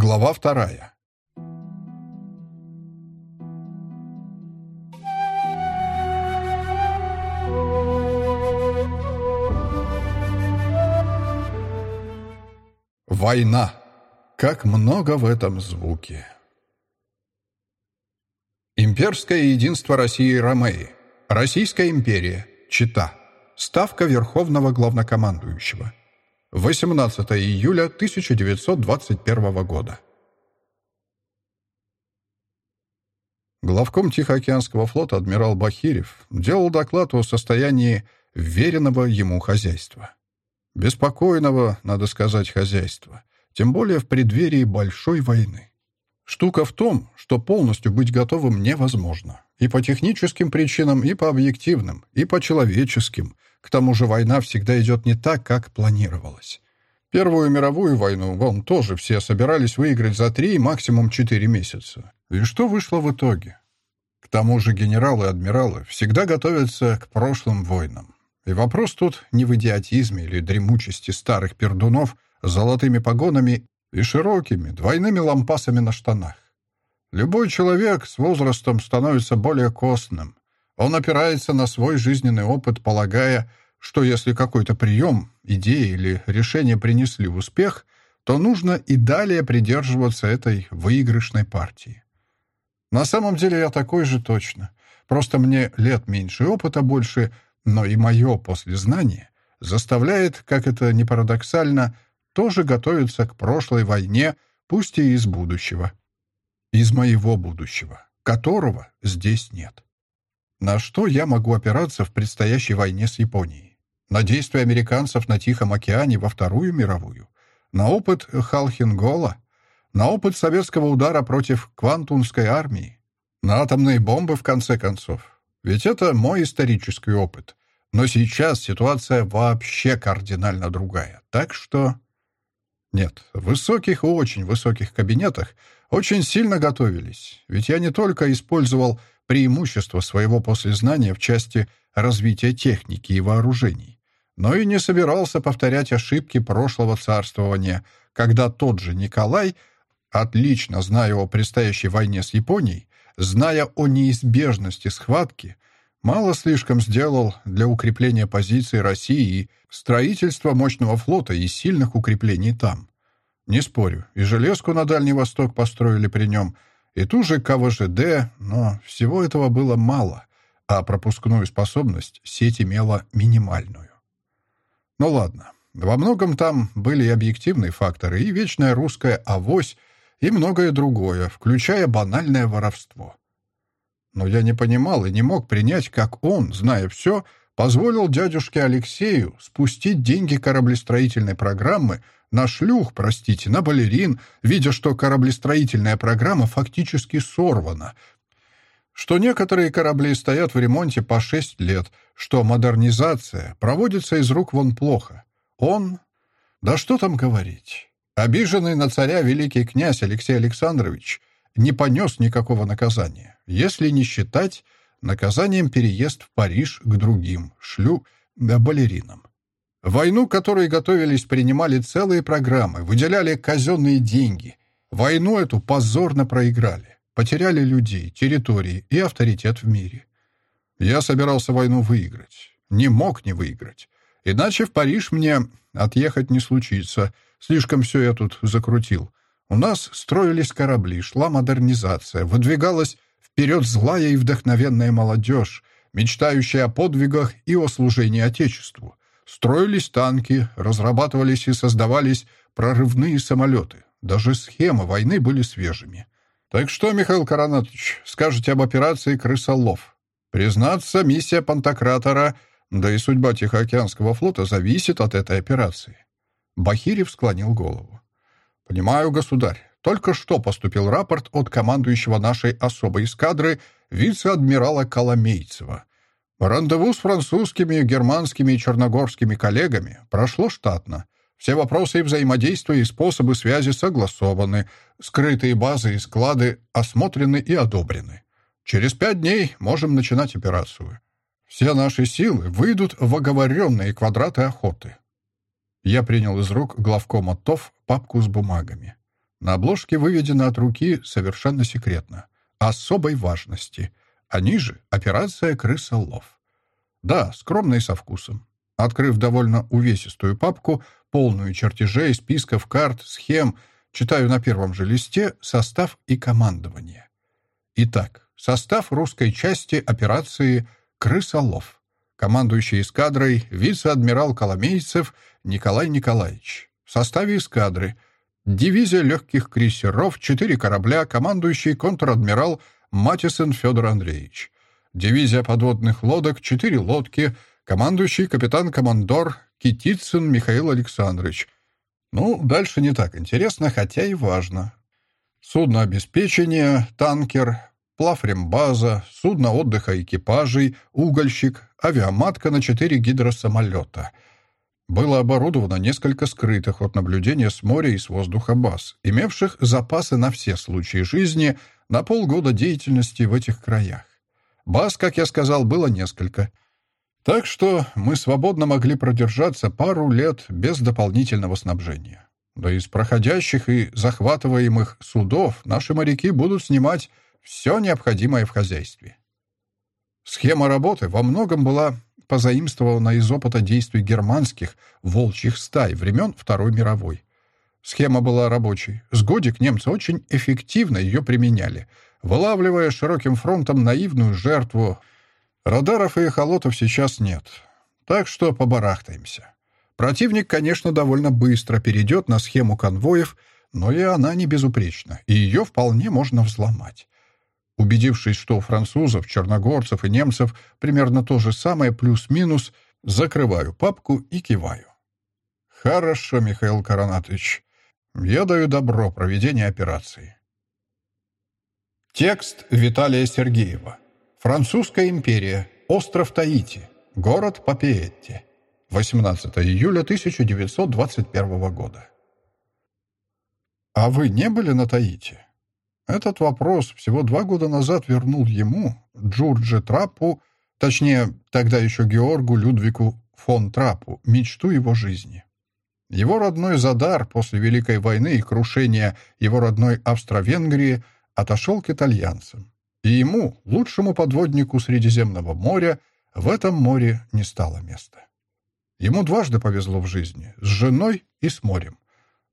Глава вторая. Война. Как много в этом звуке. Имперское единство России и Ромеи. Российская империя. Чита. Ставка Верховного Главнокомандующего. 18 июля 1921 года. Главком Тихоокеанского флота адмирал Бахирев делал доклад о состоянии веренного ему хозяйства. Беспокойного, надо сказать, хозяйства. Тем более в преддверии большой войны. Штука в том, что полностью быть готовым невозможно. И по техническим причинам, и по объективным, и по человеческим. К тому же война всегда идет не так, как планировалось. Первую мировую войну, вон, тоже все собирались выиграть за три, максимум четыре месяца. И что вышло в итоге? К тому же генералы и адмиралы всегда готовятся к прошлым войнам. И вопрос тут не в идиотизме или дремучести старых пердунов с золотыми погонами и широкими двойными лампасами на штанах. Любой человек с возрастом становится более костным. Он опирается на свой жизненный опыт, полагая, что если какой-то прием, идея или решение принесли успех, то нужно и далее придерживаться этой выигрышной партии. На самом деле я такой же точно. Просто мне лет меньше, опыта больше, но и мое послезнание заставляет, как это ни парадоксально, тоже готовиться к прошлой войне, пусть и из будущего. Из моего будущего, которого здесь нет. На что я могу опираться в предстоящей войне с Японией? На действия американцев на Тихом океане во Вторую мировую? На опыт Халхингола? На опыт советского удара против Квантунской армии? На атомные бомбы, в конце концов? Ведь это мой исторический опыт. Но сейчас ситуация вообще кардинально другая. Так что... Нет, в высоких очень высоких кабинетах очень сильно готовились. Ведь я не только использовал преимущество своего послезнания в части развития техники и вооружений, но и не собирался повторять ошибки прошлого царствования, когда тот же Николай, отлично зная о предстоящей войне с Японией, зная о неизбежности схватки, мало слишком сделал для укрепления позиций России и строительства мощного флота и сильных укреплений там. Не спорю, и железку на Дальний Восток построили при нем, и ту же КВЖД, но всего этого было мало, а пропускную способность сеть имела минимальную. Ну ладно, во многом там были и объективные факторы, и вечная русская авось, и многое другое, включая банальное воровство. Но я не понимал и не мог принять, как он, зная все, позволил дядюшке Алексею спустить деньги кораблестроительной программы на шлюх, простите, на балерин, видя, что кораблестроительная программа фактически сорвана, что некоторые корабли стоят в ремонте по шесть лет, что модернизация проводится из рук вон плохо. Он... Да что там говорить. Обиженный на царя великий князь Алексей Александрович не понес никакого наказания, если не считать наказанием переезд в Париж к другим, шлю, балеринам. Войну, которой готовились, принимали целые программы, выделяли казенные деньги. Войну эту позорно проиграли. Потеряли людей, территории и авторитет в мире. Я собирался войну выиграть. Не мог не выиграть. Иначе в Париж мне отъехать не случится. Слишком все я тут закрутил. У нас строились корабли, шла модернизация, выдвигалась вперед злая и вдохновенная молодежь, мечтающая о подвигах и о служении Отечеству. Строились танки, разрабатывались и создавались прорывные самолеты. Даже схемы войны были свежими. Так что, Михаил Коронатович, скажете об операции «Крысолов»? Признаться, миссия Пантократора, да и судьба Тихоокеанского флота зависит от этой операции. Бахирев склонил голову. «Понимаю, государь. Только что поступил рапорт от командующего нашей особой эскадры вице-адмирала Коломейцева. Рандеву с французскими, германскими и черногорскими коллегами прошло штатно. Все вопросы и взаимодействия и способы связи согласованы, скрытые базы и склады осмотрены и одобрены. Через пять дней можем начинать операцию. Все наши силы выйдут в оговоренные квадраты охоты. Я принял из рук главкома ТОВ папку с бумагами. На обложке выведено от руки совершенно секретно. Особой важности. А ниже — операция «Крысолов». Да, скромно и со вкусом. Открыв довольно увесистую папку, полную чертежей, списков карт, схем, читаю на первом же листе состав и командование. Итак, состав русской части операции «Крысолов». Командующий эскадрой вице-адмирал Коломейцев Николай Николаевич. В составе эскадры дивизия легких крейсеров, четыре корабля, командующий контр-адмирал Матисон Федор Андреевич. Дивизия подводных лодок, четыре лодки, командующий капитан-командор Китицын Михаил Александрович. Ну, дальше не так интересно, хотя и важно. Судно обеспечения, танкер, плаврембаза, судно отдыха экипажей, угольщик, авиаматка на четыре гидросамолета. Было оборудовано несколько скрытых от наблюдения с моря и с воздуха баз, имевших запасы на все случаи жизни на полгода деятельности в этих краях. Баз, как я сказал, было несколько. Так что мы свободно могли продержаться пару лет без дополнительного снабжения. Да из проходящих и захватываемых судов наши моряки будут снимать все необходимое в хозяйстве. Схема работы во многом была позаимствована из опыта действий германских волчьих стай времен Второй мировой. Схема была рабочей. С годик немцы очень эффективно ее применяли, вылавливая широким фронтом наивную жертву. Радаров и эхолотов сейчас нет. Так что побарахтаемся. Противник, конечно, довольно быстро перейдет на схему конвоев, но и она не безупречна, и ее вполне можно взломать. Убедившись, что у французов, черногорцев и немцев примерно то же самое, плюс-минус, закрываю папку и киваю. «Хорошо, Михаил Коронатович. Я даю добро проведения операции». Текст Виталия Сергеева. Французская империя. Остров Таити. Город Папиетти. 18 июля 1921 года. «А вы не были на Таити?» Этот вопрос всего два года назад вернул ему, Джорджи Трапу, точнее, тогда еще Георгу Людвику фон Трапу, мечту его жизни. Его родной Задар после Великой войны и крушения его родной Австро-Венгрии отошел к итальянцам. И ему, лучшему подводнику Средиземного моря, в этом море не стало места. Ему дважды повезло в жизни — с женой и с морем.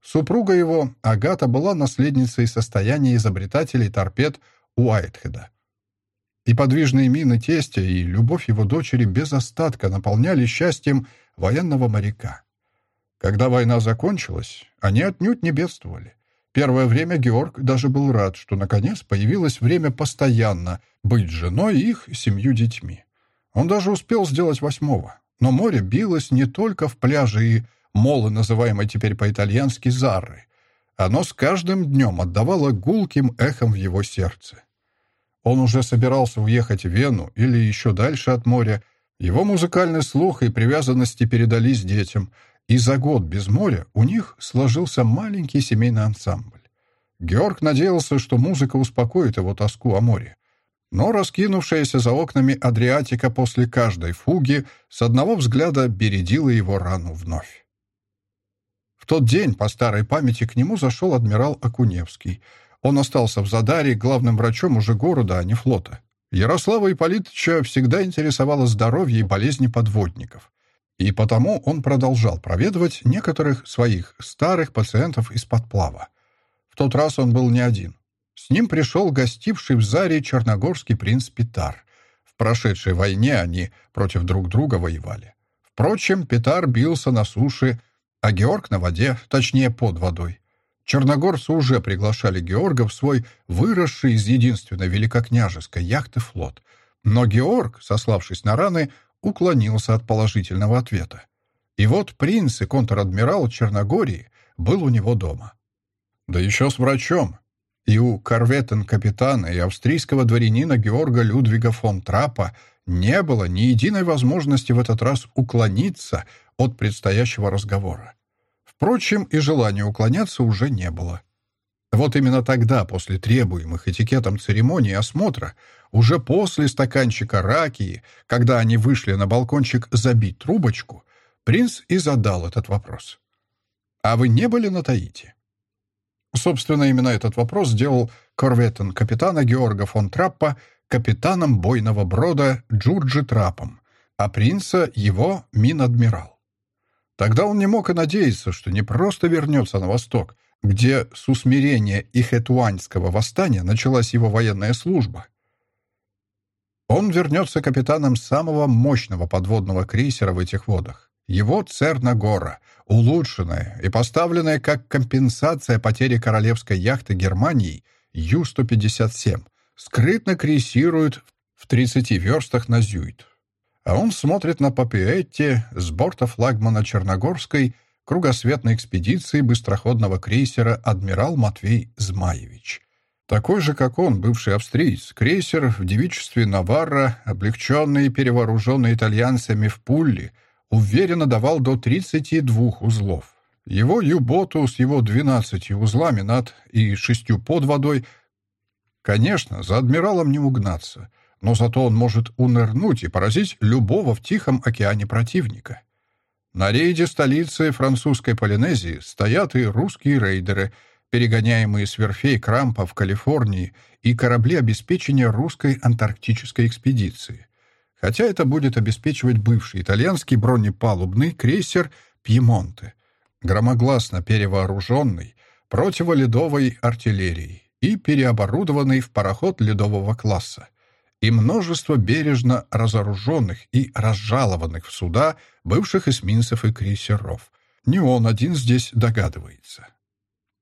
Супруга его, Агата, была наследницей состояния изобретателей торпед Уайтхеда. И подвижные мины тестя, и любовь его дочери без остатка наполняли счастьем военного моряка. Когда война закончилась, они отнюдь не бедствовали. Первое время Георг даже был рад, что наконец появилось время постоянно быть женой и их семью детьми. Он даже успел сделать восьмого. Но море билось не только в пляже и молы, называемой теперь по-итальянски «зарры». Оно с каждым днем отдавало гулким эхом в его сердце. Он уже собирался уехать в Вену или еще дальше от моря. Его музыкальный слух и привязанности передались детям, и за год без моря у них сложился маленький семейный ансамбль. Георг надеялся, что музыка успокоит его тоску о море. Но раскинувшаяся за окнами Адриатика после каждой фуги с одного взгляда бередила его рану вновь. В тот день, по старой памяти, к нему зашел адмирал Акуневский. Он остался в Задаре главным врачом уже города, а не флота. Ярослава Ипполитовича всегда интересовало здоровье и болезни подводников. И потому он продолжал проведывать некоторых своих старых пациентов из-под плава. В тот раз он был не один. С ним пришел гостивший в Заре черногорский принц Питар. В прошедшей войне они против друг друга воевали. Впрочем, Питар бился на суше а Георг на воде, точнее под водой. Черногорцы уже приглашали Георга в свой выросший из единственной великокняжеской яхты флот. Но Георг, сославшись на раны, уклонился от положительного ответа. И вот принц и контр-адмирал Черногории был у него дома. Да еще с врачом. И у корветен-капитана и австрийского дворянина Георга Людвига фон Трапа не было ни единой возможности в этот раз уклониться от предстоящего разговора. Впрочем, и желания уклоняться уже не было. Вот именно тогда, после требуемых этикетом церемонии осмотра, уже после стаканчика ракии, когда они вышли на балкончик забить трубочку, принц и задал этот вопрос. «А вы не были на Таити?» Собственно, именно этот вопрос сделал корветтен капитана Георга фон Траппа капитаном бойного брода Джурджи Трапом, а принца его мин-адмирал. Тогда он не мог и надеяться, что не просто вернется на восток, где с усмирения Ихэтуаньского восстания началась его военная служба. Он вернется капитаном самого мощного подводного крейсера в этих водах. Его Цернагора, улучшенная и поставленная как компенсация потери королевской яхты Германии Ю-157, скрытно крейсирует в 30 верстах на Зюит. А он смотрит на Папиэтти с борта флагмана Черногорской кругосветной экспедиции быстроходного крейсера «Адмирал Матвей Змаевич». Такой же, как он, бывший австриец, крейсер в девичестве Наварра, облегченный и перевооруженный итальянцами в Пулли, уверенно давал до 32 узлов. Его юботу с его 12 узлами над и шестью под водой, конечно, за адмиралом не угнаться, но зато он может унырнуть и поразить любого в Тихом океане противника. На рейде столицы французской Полинезии стоят и русские рейдеры, перегоняемые с верфей Крампа в Калифорнии, и корабли обеспечения русской антарктической экспедиции. Хотя это будет обеспечивать бывший итальянский бронепалубный крейсер «Пьемонте», громогласно перевооруженный противоледовой артиллерией и переоборудованный в пароход ледового класса и множество бережно разоруженных и разжалованных в суда бывших эсминцев и крейсеров. Не он один здесь догадывается.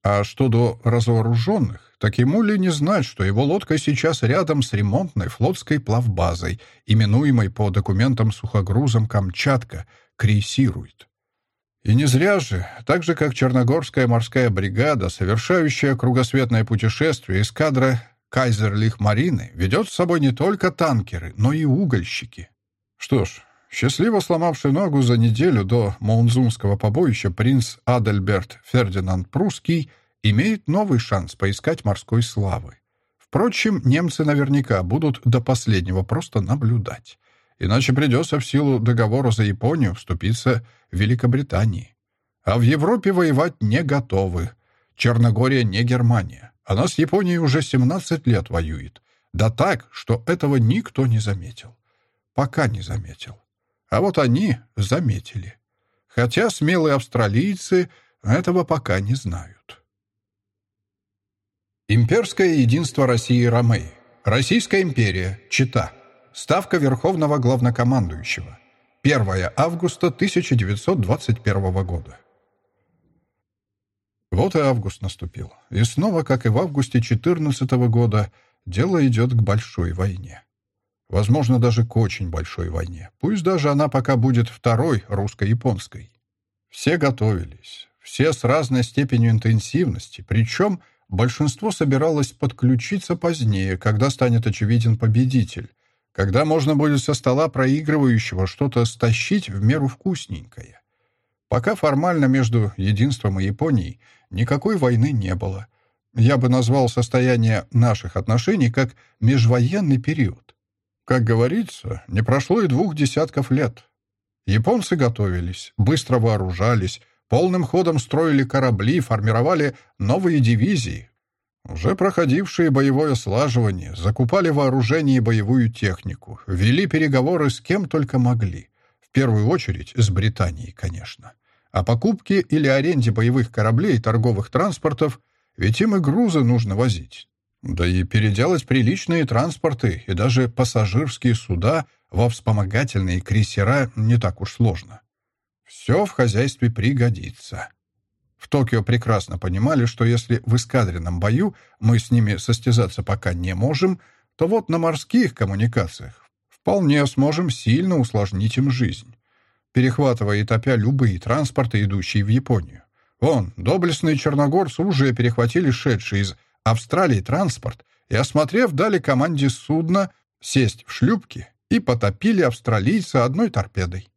А что до разоруженных, так ему ли не знать, что его лодка сейчас рядом с ремонтной флотской плавбазой, именуемой по документам сухогрузом «Камчатка», крейсирует. И не зря же, так же как Черногорская морская бригада, совершающая кругосветное путешествие эскадра Кайзерлих Марины ведет с собой не только танкеры, но и угольщики. Что ж, счастливо сломавший ногу за неделю до Маунзумского побоища принц Адальберт Фердинанд Прусский имеет новый шанс поискать морской славы. Впрочем, немцы наверняка будут до последнего просто наблюдать. Иначе придется в силу договора за Японию вступиться в Великобритании. А в Европе воевать не готовы. Черногория не Германия. Она с Японией уже 17 лет воюет. Да так, что этого никто не заметил. Пока не заметил. А вот они заметили. Хотя смелые австралийцы этого пока не знают. Имперское единство России Ромей. Российская империя. Чита. Ставка Верховного Главнокомандующего. 1 августа 1921 года. Вот и август наступил. И снова, как и в августе 14 года, дело идет к большой войне. Возможно, даже к очень большой войне. Пусть даже она пока будет второй русско-японской. Все готовились. Все с разной степенью интенсивности. Причем большинство собиралось подключиться позднее, когда станет очевиден победитель. Когда можно будет со стола проигрывающего что-то стащить в меру вкусненькое. Пока формально между единством и Японией никакой войны не было. Я бы назвал состояние наших отношений как межвоенный период. Как говорится, не прошло и двух десятков лет. Японцы готовились, быстро вооружались, полным ходом строили корабли, формировали новые дивизии, уже проходившие боевое слаживание, закупали вооружение и боевую технику, вели переговоры с кем только могли. В первую очередь с Британией, конечно о покупке или аренде боевых кораблей и торговых транспортов, ведь им и грузы нужно возить. Да и переделать приличные транспорты и даже пассажирские суда во вспомогательные крейсера не так уж сложно. Все в хозяйстве пригодится. В Токио прекрасно понимали, что если в эскадренном бою мы с ними состязаться пока не можем, то вот на морских коммуникациях вполне сможем сильно усложнить им жизнь перехватывая и топя любые транспорты, идущие в Японию. Вон, доблестные черногорцы уже перехватили шедший из Австралии транспорт и, осмотрев, дали команде судна сесть в шлюпки и потопили австралийца одной торпедой.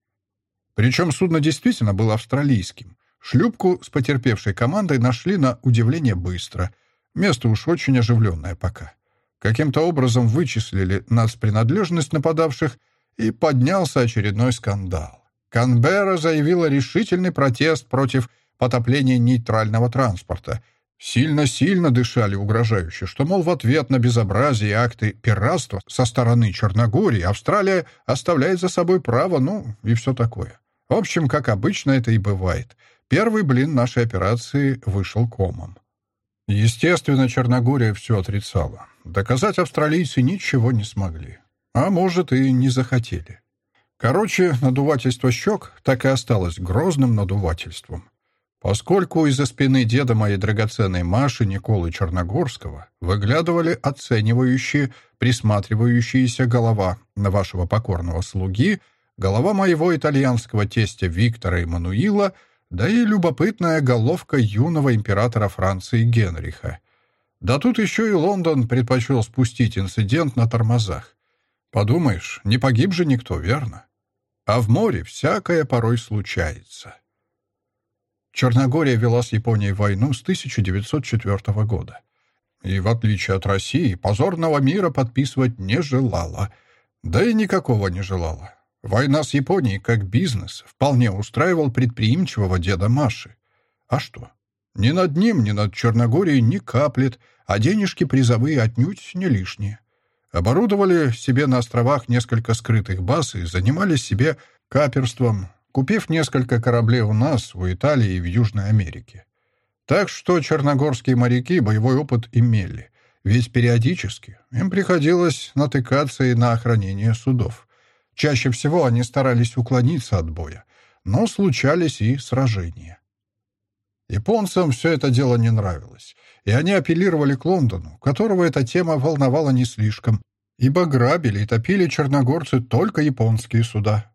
Причем судно действительно было австралийским. Шлюпку с потерпевшей командой нашли на удивление быстро. Место уж очень оживленное пока. Каким-то образом вычислили нас принадлежность нападавших, и поднялся очередной скандал. Канберра заявила решительный протест против потопления нейтрального транспорта. Сильно-сильно дышали угрожающе, что, мол, в ответ на безобразие и акты пиратства со стороны Черногории Австралия оставляет за собой право, ну, и все такое. В общем, как обычно это и бывает. Первый блин нашей операции вышел комом. Естественно, Черногория все отрицала. Доказать австралийцы ничего не смогли. А может, и не захотели. Короче, надувательство щек так и осталось грозным надувательством. Поскольку из-за спины деда моей драгоценной Маши Николы Черногорского выглядывали оценивающие, присматривающиеся голова на вашего покорного слуги, голова моего итальянского тестя Виктора Эммануила, да и любопытная головка юного императора Франции Генриха. Да тут еще и Лондон предпочел спустить инцидент на тормозах. Подумаешь, не погиб же никто, верно? А в море всякое порой случается. Черногория вела с Японией войну с 1904 года. И, в отличие от России, позорного мира подписывать не желала. Да и никакого не желала. Война с Японией как бизнес вполне устраивал предприимчивого деда Маши. А что? Ни над ним, ни над Черногорией не каплет, а денежки призовые отнюдь не лишние. Оборудовали себе на островах несколько скрытых баз и занимались себе каперством, купив несколько кораблей у нас, у Италии и в Южной Америке. Так что черногорские моряки боевой опыт имели, ведь периодически им приходилось натыкаться и на охранение судов. Чаще всего они старались уклониться от боя, но случались и сражения. Японцам все это дело не нравилось, и они апеллировали к Лондону, которого эта тема волновала не слишком, ибо грабили и топили черногорцы только японские суда.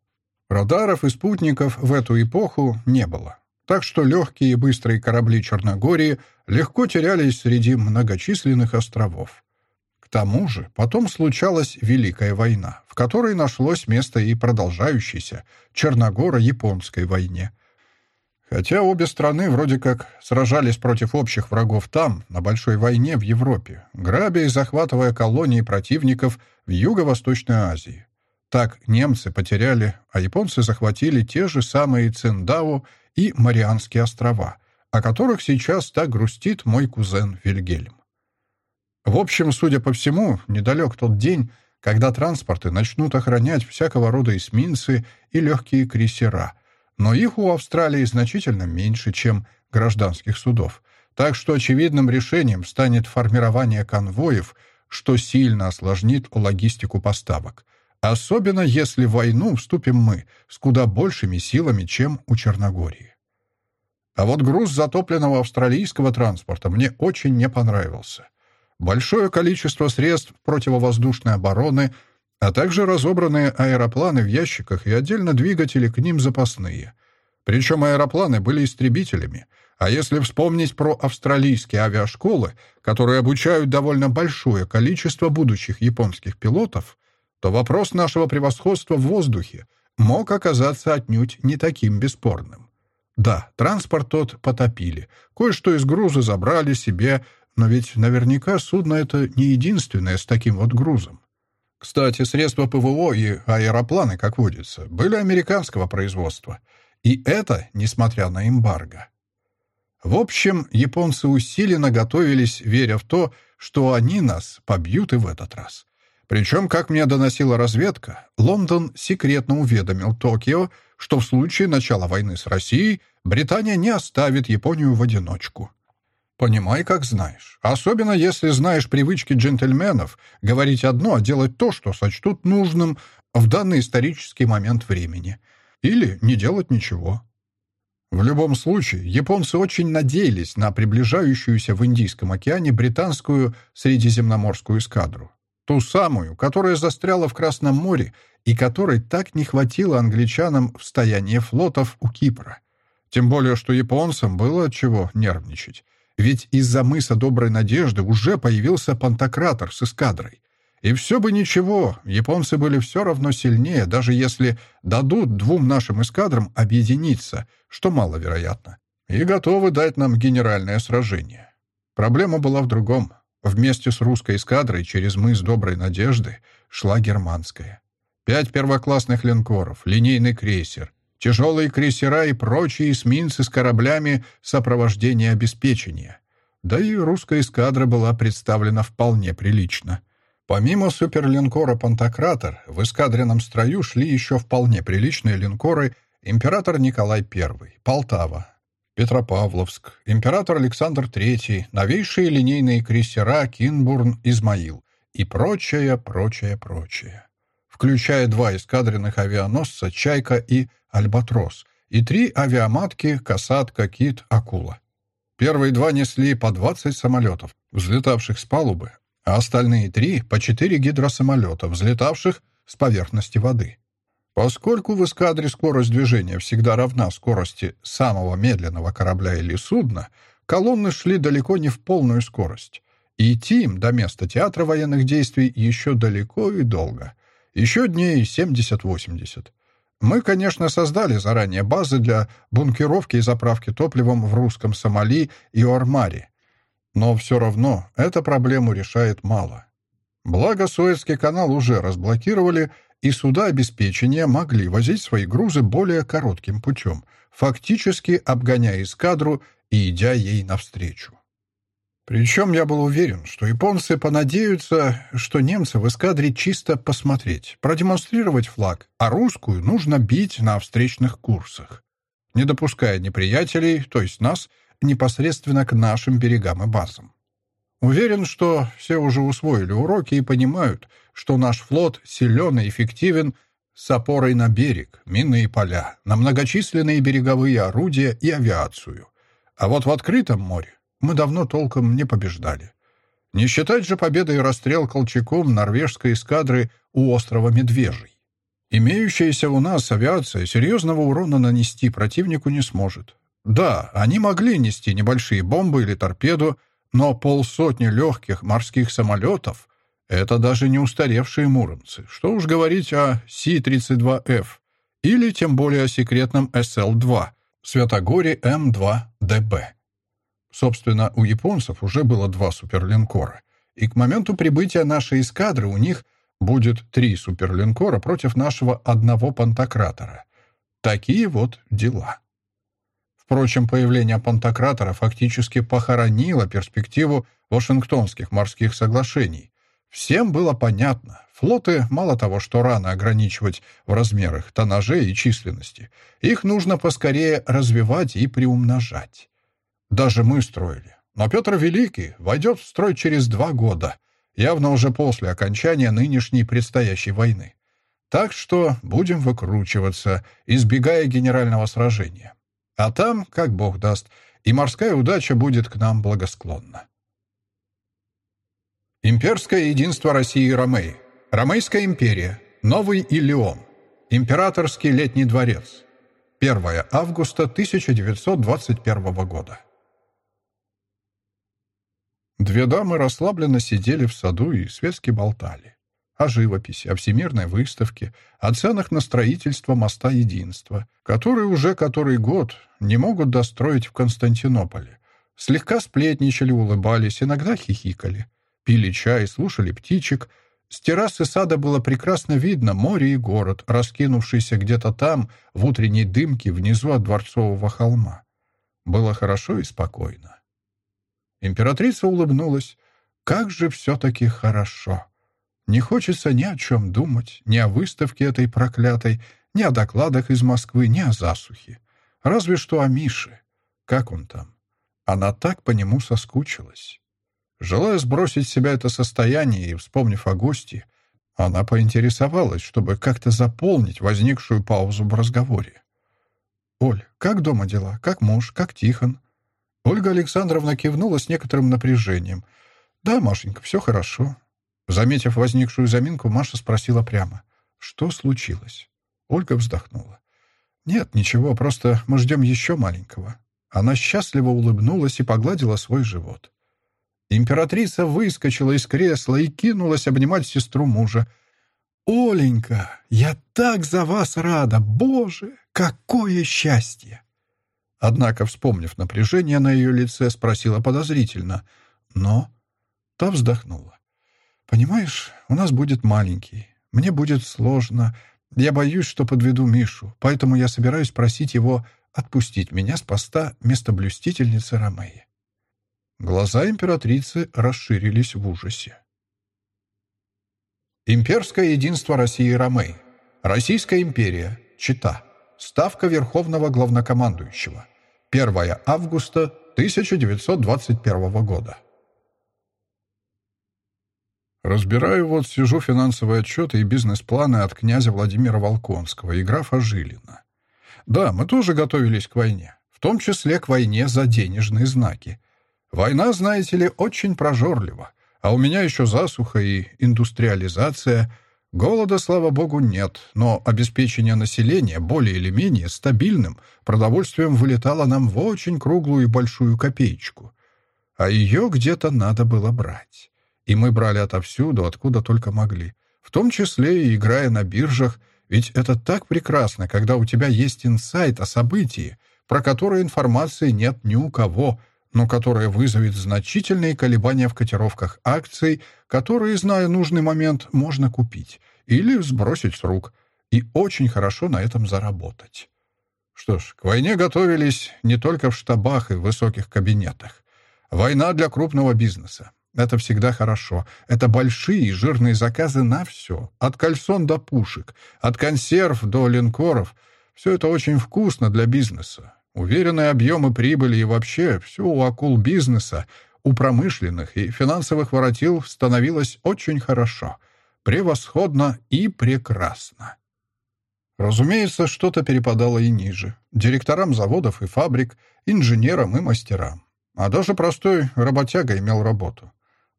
Радаров и спутников в эту эпоху не было, так что легкие и быстрые корабли Черногории легко терялись среди многочисленных островов. К тому же потом случалась Великая война, в которой нашлось место и продолжающейся Черногоро-японской войне – Хотя обе страны вроде как сражались против общих врагов там, на Большой войне в Европе, грабя и захватывая колонии противников в Юго-Восточной Азии. Так немцы потеряли, а японцы захватили те же самые Циндао и Марианские острова, о которых сейчас так грустит мой кузен Вильгельм. В общем, судя по всему, недалек тот день, когда транспорты начнут охранять всякого рода эсминцы и легкие крейсера — но их у Австралии значительно меньше, чем гражданских судов, так что очевидным решением станет формирование конвоев, что сильно осложнит логистику поставок. Особенно если в войну вступим мы с куда большими силами, чем у Черногории. А вот груз затопленного австралийского транспорта мне очень не понравился. Большое количество средств противовоздушной обороны – а также разобранные аэропланы в ящиках и отдельно двигатели к ним запасные. Причем аэропланы были истребителями, а если вспомнить про австралийские авиашколы, которые обучают довольно большое количество будущих японских пилотов, то вопрос нашего превосходства в воздухе мог оказаться отнюдь не таким бесспорным. Да, транспорт тот потопили, кое-что из груза забрали себе, но ведь наверняка судно это не единственное с таким вот грузом. Кстати, средства ПВО и аэропланы, как водится, были американского производства. И это несмотря на эмбарго. В общем, японцы усиленно готовились, веря в то, что они нас побьют и в этот раз. Причем, как мне доносила разведка, Лондон секретно уведомил Токио, что в случае начала войны с Россией Британия не оставит Японию в одиночку. Понимай, как знаешь. Особенно, если знаешь привычки джентльменов говорить одно, а делать то, что сочтут нужным в данный исторический момент времени. Или не делать ничего. В любом случае, японцы очень надеялись на приближающуюся в Индийском океане британскую средиземноморскую эскадру. Ту самую, которая застряла в Красном море и которой так не хватило англичанам в стоянии флотов у Кипра. Тем более, что японцам было чего нервничать. Ведь из-за мыса Доброй Надежды уже появился пантократор с эскадрой. И все бы ничего, японцы были все равно сильнее, даже если дадут двум нашим эскадрам объединиться, что маловероятно, и готовы дать нам генеральное сражение. Проблема была в другом. Вместе с русской эскадрой через мыс Доброй Надежды шла германская. Пять первоклассных линкоров, линейный крейсер, тяжелые крейсера и прочие эсминцы с кораблями сопровождения обеспечения. да и русская эскадра была представлена вполне прилично. Помимо суперлинкора «Пантократор», в эскадренном строю шли еще вполне приличные линкоры «Император Николай I», «Полтава», Петропавловск, император Александр III, новейшие линейные крейсера «Кинбурн», «Измаил» и прочее, прочее, прочее. Включая два эскадренных авианосца «Чайка» и «Альбатрос» и три авиаматки «Касатка», «Кит», «Акула». Первые два несли по 20 самолетов, взлетавших с палубы, а остальные три — по четыре гидросамолета, взлетавших с поверхности воды. Поскольку в эскадре скорость движения всегда равна скорости самого медленного корабля или судна, колонны шли далеко не в полную скорость. И идти им до места театра военных действий еще далеко и долго. Еще дней 70-80. Мы, конечно, создали заранее базы для бункеровки и заправки топливом в русском Сомали и Ормаре. Но все равно эта проблему решает мало. Благо, Суэцкий канал уже разблокировали, и суда обеспечения могли возить свои грузы более коротким путем, фактически обгоняя эскадру и идя ей навстречу. Причем я был уверен, что японцы понадеются, что немцы в эскадре чисто посмотреть, продемонстрировать флаг, а русскую нужно бить на встречных курсах, не допуская неприятелей, то есть нас, непосредственно к нашим берегам и базам. Уверен, что все уже усвоили уроки и понимают, что наш флот силен и эффективен с опорой на берег, минные поля, на многочисленные береговые орудия и авиацию. А вот в открытом море мы давно толком не побеждали. Не считать же победой расстрел Колчаком норвежской эскадры у острова Медвежий. Имеющаяся у нас авиация серьезного урона нанести противнику не сможет. Да, они могли нести небольшие бомбы или торпеду, но полсотни легких морских самолетов — это даже не устаревшие муромцы. Что уж говорить о Си-32Ф или тем более о секретном СЛ-2 Святогоре М2ДБ. Собственно, у японцев уже было два суперлинкора, и к моменту прибытия нашей эскадры у них будет три суперлинкора против нашего одного пантократора. Такие вот дела. Впрочем, появление Пантократора фактически похоронило перспективу Вашингтонских морских соглашений. Всем было понятно, флоты мало того, что рано ограничивать в размерах, тоннаже и численности, их нужно поскорее развивать и приумножать. Даже мы строили. Но Петр Великий войдет в строй через два года, явно уже после окончания нынешней предстоящей войны. Так что будем выкручиваться, избегая генерального сражения. А там, как Бог даст, и морская удача будет к нам благосклонна. Имперское единство России и Ромеи. Ромейская империя. Новый Илеон. Императорский летний дворец. 1 августа 1921 года. Две дамы расслабленно сидели в саду и светски болтали о живописи, о всемирной выставке, о ценах на строительство моста Единства, который уже который год не могут достроить в Константинополе. Слегка сплетничали, улыбались, иногда хихикали. Пили чай, слушали птичек. С террасы сада было прекрасно видно море и город, раскинувшийся где-то там, в утренней дымке, внизу от Дворцового холма. Было хорошо и спокойно. Императрица улыбнулась. «Как же все-таки хорошо!» Не хочется ни о чем думать, ни о выставке этой проклятой, ни о докладах из Москвы, ни о засухе. Разве что о Мише. Как он там? Она так по нему соскучилась. Желая сбросить с себя это состояние и вспомнив о гости, она поинтересовалась, чтобы как-то заполнить возникшую паузу в разговоре. «Оль, как дома дела? Как муж? Как Тихон?» Ольга Александровна кивнула с некоторым напряжением. «Да, Машенька, все хорошо. Заметив возникшую заминку, Маша спросила прямо. «Что случилось?» Ольга вздохнула. «Нет, ничего, просто мы ждем еще маленького». Она счастливо улыбнулась и погладила свой живот. Императрица выскочила из кресла и кинулась обнимать сестру мужа. «Оленька, я так за вас рада! Боже, какое счастье!» Однако, вспомнив напряжение на ее лице, спросила подозрительно. «Но...» Та вздохнула. «Понимаешь, у нас будет маленький. Мне будет сложно. Я боюсь, что подведу Мишу, поэтому я собираюсь просить его отпустить меня с поста местоблюстительницы Ромеи». Глаза императрицы расширились в ужасе. Имперское единство России и Ромей. Российская империя. Чита. Ставка Верховного Главнокомандующего. 1 августа 1921 года. Разбираю вот, сижу финансовые отчеты и бизнес-планы от князя Владимира Волконского и графа Жилина. Да, мы тоже готовились к войне, в том числе к войне за денежные знаки. Война, знаете ли, очень прожорлива, а у меня еще засуха и индустриализация. Голода, слава богу, нет, но обеспечение населения более или менее стабильным продовольствием вылетало нам в очень круглую и большую копеечку. А ее где-то надо было брать. И мы брали отовсюду, откуда только могли. В том числе и играя на биржах, ведь это так прекрасно, когда у тебя есть инсайт о событии, про которое информации нет ни у кого, но которое вызовет значительные колебания в котировках акций, которые, зная нужный момент, можно купить или сбросить с рук, и очень хорошо на этом заработать. Что ж, к войне готовились не только в штабах и высоких кабинетах. Война для крупного бизнеса. Это всегда хорошо. Это большие и жирные заказы на все. От кальсон до пушек, от консерв до линкоров. Все это очень вкусно для бизнеса. Уверенные объемы прибыли и вообще все у акул бизнеса, у промышленных и финансовых воротил становилось очень хорошо. Превосходно и прекрасно. Разумеется, что-то перепадало и ниже. Директорам заводов и фабрик, инженерам и мастерам. А даже простой работяга имел работу.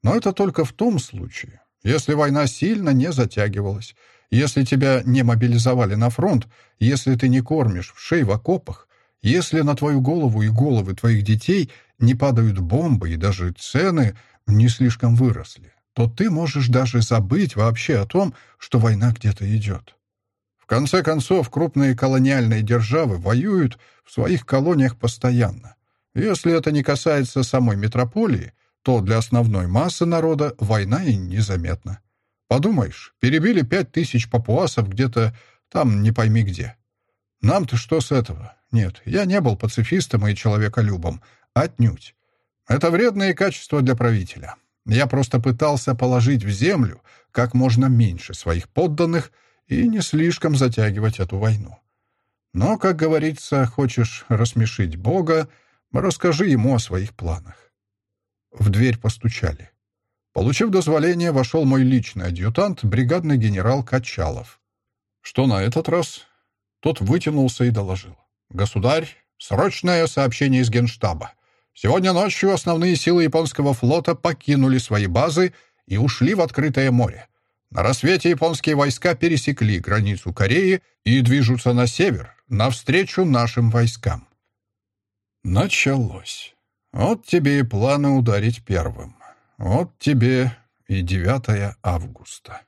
Но это только в том случае, если война сильно не затягивалась, если тебя не мобилизовали на фронт, если ты не кормишь в шей в окопах, если на твою голову и головы твоих детей не падают бомбы и даже цены не слишком выросли, то ты можешь даже забыть вообще о том, что война где-то идет. В конце концов, крупные колониальные державы воюют в своих колониях постоянно. Если это не касается самой метрополии, то для основной массы народа война и незаметна. Подумаешь, перебили пять тысяч папуасов где-то там не пойми где. Нам-то что с этого? Нет, я не был пацифистом и человеколюбом. Отнюдь. Это вредные качества для правителя. Я просто пытался положить в землю как можно меньше своих подданных и не слишком затягивать эту войну. Но, как говорится, хочешь рассмешить Бога, расскажи ему о своих планах. В дверь постучали. Получив дозволение, вошел мой личный адъютант, бригадный генерал Качалов. Что на этот раз? Тот вытянулся и доложил. «Государь, срочное сообщение из Генштаба. Сегодня ночью основные силы японского флота покинули свои базы и ушли в открытое море. На рассвете японские войска пересекли границу Кореи и движутся на север, навстречу нашим войскам». Началось. Вот тебе и планы ударить первым. Вот тебе и 9 августа.